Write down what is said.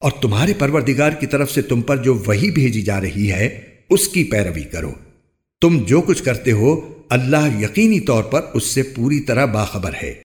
اور تمہارے پروردگار کی طرف سے تم پر جو وہی بھیجی جا رہی ہے، اس کی پیروی کرو۔ تم جو کچھ کرتے ہو، اللہ یقینی طور پر اس سے پوری طرح باخبر ہے۔